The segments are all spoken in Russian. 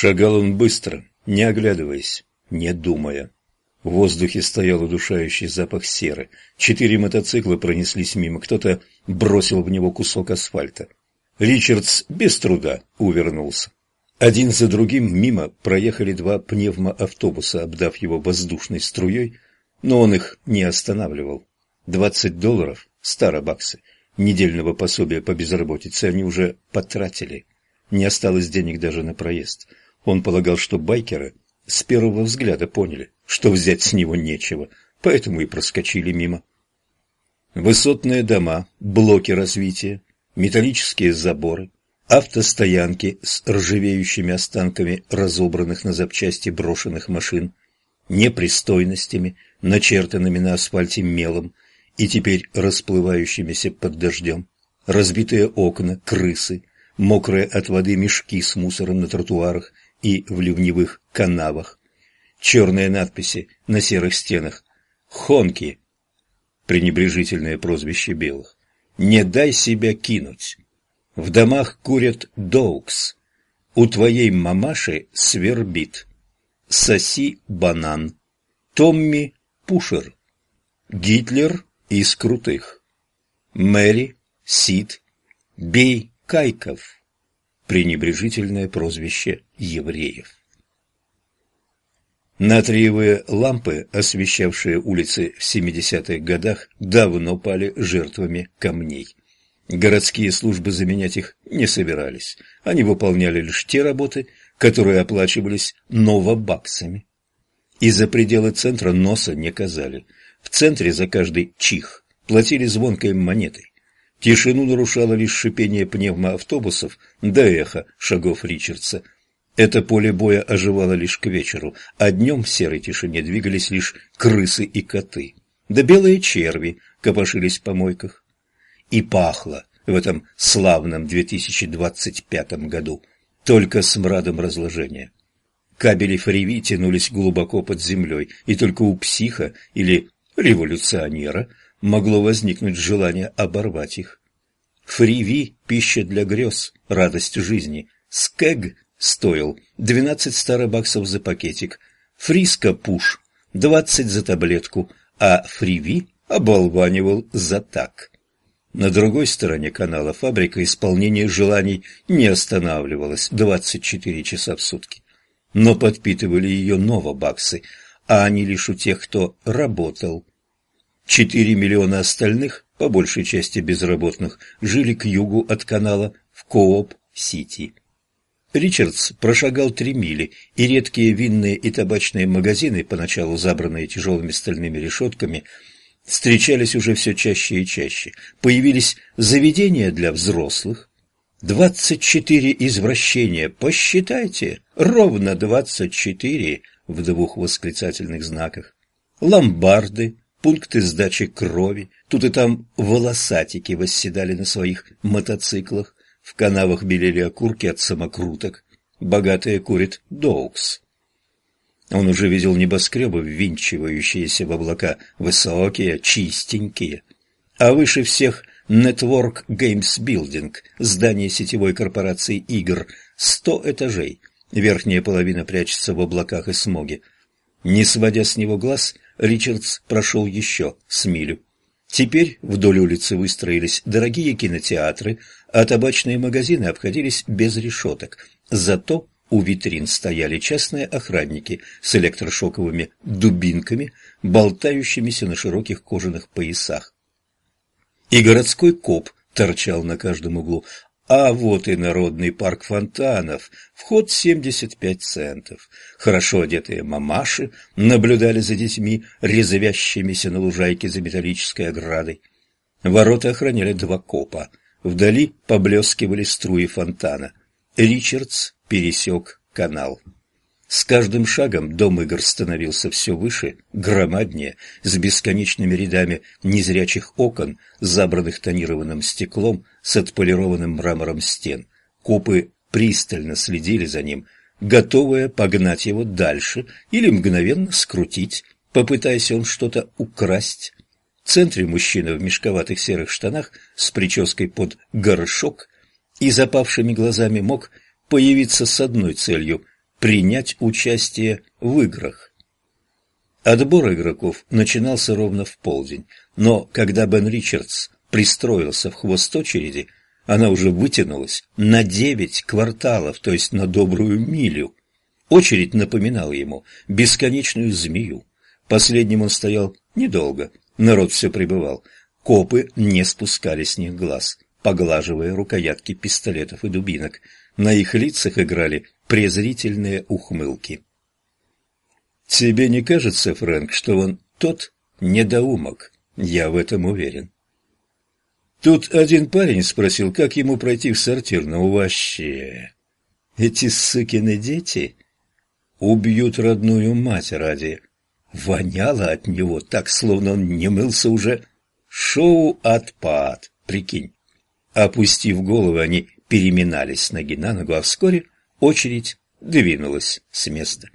Шагал он быстро, не оглядываясь, не думая. В воздухе стоял удушающий запах серы. Четыре мотоцикла пронеслись мимо, кто-то бросил в него кусок асфальта. Ричардс без труда увернулся. Один за другим мимо проехали два пневмоавтобуса, обдав его воздушной струей, но он их не останавливал. Двадцать долларов, старобаксы, недельного пособия по безработице они уже потратили. Не осталось денег даже на проезд. Он полагал, что байкеры с первого взгляда поняли, что взять с него нечего, поэтому и проскочили мимо. Высотные дома, блоки развития, металлические заборы, автостоянки с ржавеющими останками разобранных на запчасти брошенных машин, непристойностями, начертанными на асфальте мелом и теперь расплывающимися под дождем, разбитые окна, крысы, мокрые от воды мешки с мусором на тротуарах и в ливневых канавах, черные надписи на серых стенах. «Хонки» – пренебрежительное прозвище белых, «Не дай себя кинуть», в домах курят доукс, у твоей мамаши свербит, соси банан, Томми Пушер, Гитлер из крутых, Мэри, Сид, Бей Кайков, пренебрежительное прозвище евреев. Натриевые лампы, освещавшие улицы в 70-х годах, давно пали жертвами камней. Городские службы заменять их не собирались. Они выполняли лишь те работы, которые оплачивались новобаксами. И за пределы центра носа не казали. В центре за каждый чих платили звонкой монетой. Тишину нарушало лишь шипение пневмоавтобусов да эхо шагов Ричардса – это поле боя оживало лишь к вечеру, а днем в серой тишине двигались лишь крысы и коты. Да белые черви копошились в помойках. И пахло в этом славном 2025 году только смрадом разложения. Кабели фриви тянулись глубоко под землей, и только у психа или революционера могло возникнуть желание оборвать их. Фриви – пища для грез, радость жизни. Скэг стоил 12 старобаксов за пакетик, Фриска Пуш – 20 за таблетку, а Фриви оболванивал за так. На другой стороне канала фабрика исполнения желаний не останавливалась 24 часа в сутки. Но подпитывали ее новобаксы, а они лишь у тех, кто работал. Четыре миллиона остальных, по большей части безработных, жили к югу от канала в Кооп-Сити. Ричардс прошагал три мили, и редкие винные и табачные магазины, поначалу забранные тяжелыми стальными решетками, встречались уже все чаще и чаще. Появились заведения для взрослых. Двадцать четыре извращения, посчитайте, ровно двадцать четыре в двух восклицательных знаках. Ломбарды, пункты сдачи крови, тут и там волосатики восседали на своих мотоциклах, в канавах белели окурки от самокруток. Богатые курит доукс. Он уже видел небоскребы, ввинчивающиеся в облака, высокие, чистенькие. А выше всех Network Games Building, здание сетевой корпорации игр, сто этажей. Верхняя половина прячется в облаках и смоге. Не сводя с него глаз, Ричардс прошел еще с милю. Теперь вдоль улицы выстроились дорогие кинотеатры, а табачные магазины обходились без решеток. Зато у витрин стояли частные охранники с электрошоковыми дубинками, болтающимися на широких кожаных поясах. И городской коп торчал на каждом углу, а вот и народный парк фонтанов, вход 75 центов. Хорошо одетые мамаши наблюдали за детьми, резвящимися на лужайке за металлической оградой. Ворота охраняли два копа. Вдали поблескивали струи фонтана. Ричардс пересек канал. С каждым шагом дом игр становился все выше, громаднее, с бесконечными рядами незрячих окон, забранных тонированным стеклом, с отполированным мрамором стен. Копы пристально следили за ним, готовые погнать его дальше или мгновенно скрутить, попытаясь он что-то украсть. В центре мужчина в мешковатых серых штанах с прической под горшок и запавшими глазами мог появиться с одной целью принять участие в играх. Отбор игроков начинался ровно в полдень, но когда Бен Ричардс пристроился в хвост очереди, она уже вытянулась на девять кварталов, то есть на добрую милю. Очередь напоминала ему бесконечную змею. Последним он стоял недолго, народ все прибывал. Копы не спускали с них глаз, поглаживая рукоятки пистолетов и дубинок. На их лицах играли презрительные ухмылки. «Тебе не кажется, Фрэнк, что он тот недоумок? Я в этом уверен». Тут один парень спросил, как ему пройти в сортир, но вообще... Эти сыкины дети убьют родную мать ради. Воняло от него так, словно он не мылся уже. Шоу отпад, прикинь. Опустив головы, они переминались с ноги на ногу, а вскоре очередь двинулась с места.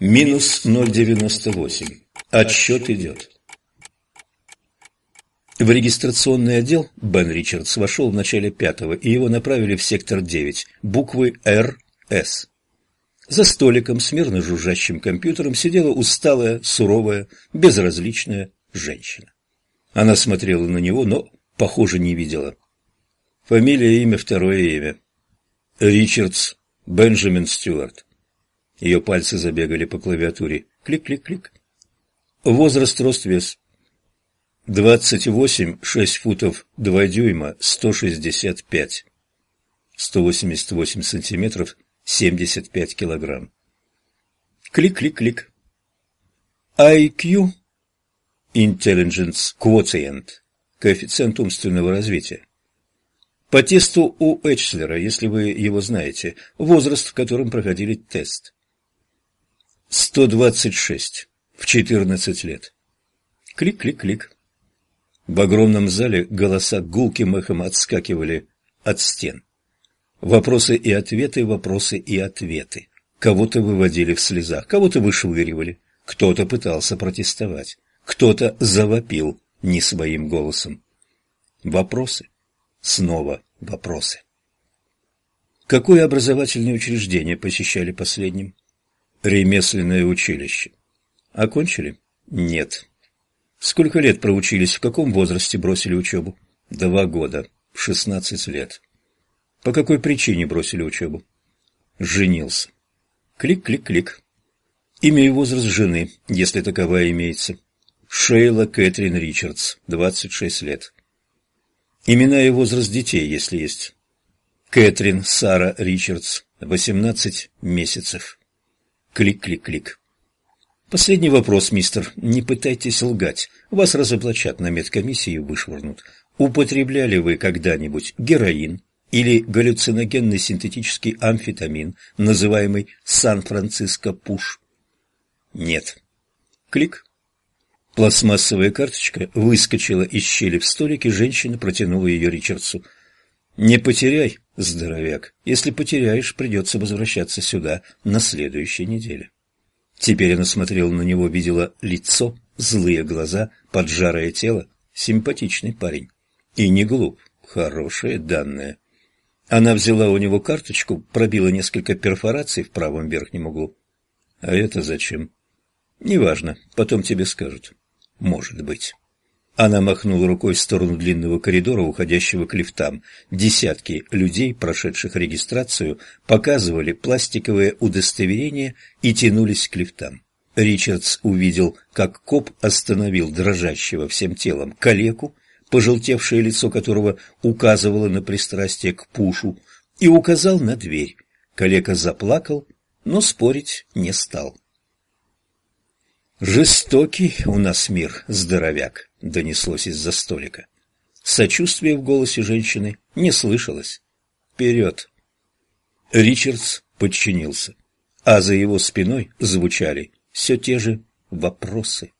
Минус 0,98. Отсчет идет. В регистрационный отдел Бен Ричардс вошел в начале пятого, и его направили в сектор 9, буквы РС. За столиком с мирно жужжащим компьютером сидела усталая, суровая, безразличная женщина. Она смотрела на него, но, похоже, не видела. Фамилия, имя, второе имя. Ричардс Бенджамин Стюарт. Ее пальцы забегали по клавиатуре. Клик-клик-клик. Возраст, рост, вес. Двадцать восемь, шесть футов, два дюйма, сто шестьдесят пять. Сто восемьдесят восемь сантиметров, семьдесят пять килограмм. Клик-клик-клик. IQ Intelligence Quotient коэффициент умственного развития. По тесту у Эчслера, если вы его знаете, возраст, в котором проходили тест. 126 в 14 лет. Клик-клик-клик. В огромном зале голоса гулким эхом отскакивали от стен. Вопросы и ответы, вопросы и ответы. Кого-то выводили в слезах, кого-то вышвыривали, кто-то пытался протестовать, кто-то завопил не своим голосом. Вопросы. Снова вопросы. Какое образовательное учреждение посещали последним? Ремесленное училище. Окончили? Нет. Сколько лет проучились, в каком возрасте бросили учебу? Два года, шестнадцать лет. По какой причине бросили учебу? Женился. Клик-клик-клик. Имя и возраст жены, если таковая имеется. Шейла Кэтрин Ричардс, двадцать шесть лет. Имена и возраст детей, если есть. Кэтрин Сара Ричардс, восемнадцать месяцев. Клик-клик-клик. Последний вопрос, мистер. Не пытайтесь лгать. Вас разоблачат на медкомиссии и вышвырнут. Употребляли вы когда-нибудь героин или галлюциногенный синтетический амфетамин, называемый Сан-Франциско Пуш? Нет. Клик. Пластмассовая карточка выскочила из щели в столике, женщина протянула ее Ричардсу. «Не потеряй, здоровяк. Если потеряешь, придется возвращаться сюда на следующей неделе». Теперь она смотрела на него, видела лицо, злые глаза, поджарое тело. Симпатичный парень. И не глуп. Хорошие данные. Она взяла у него карточку, пробила несколько перфораций в правом верхнем углу. А это зачем? Неважно, потом тебе скажут. Может быть. Она махнула рукой в сторону длинного коридора, уходящего к лифтам. Десятки людей, прошедших регистрацию, показывали пластиковые удостоверения и тянулись к лифтам. Ричардс увидел, как коп остановил дрожащего всем телом калеку, пожелтевшее лицо которого указывало на пристрастие к пушу, и указал на дверь. Калека заплакал, но спорить не стал. «Жестокий у нас мир, здоровяк», — донеслось из-за столика. Сочувствия в голосе женщины не слышалось. «Вперед!» Ричардс подчинился, а за его спиной звучали все те же вопросы.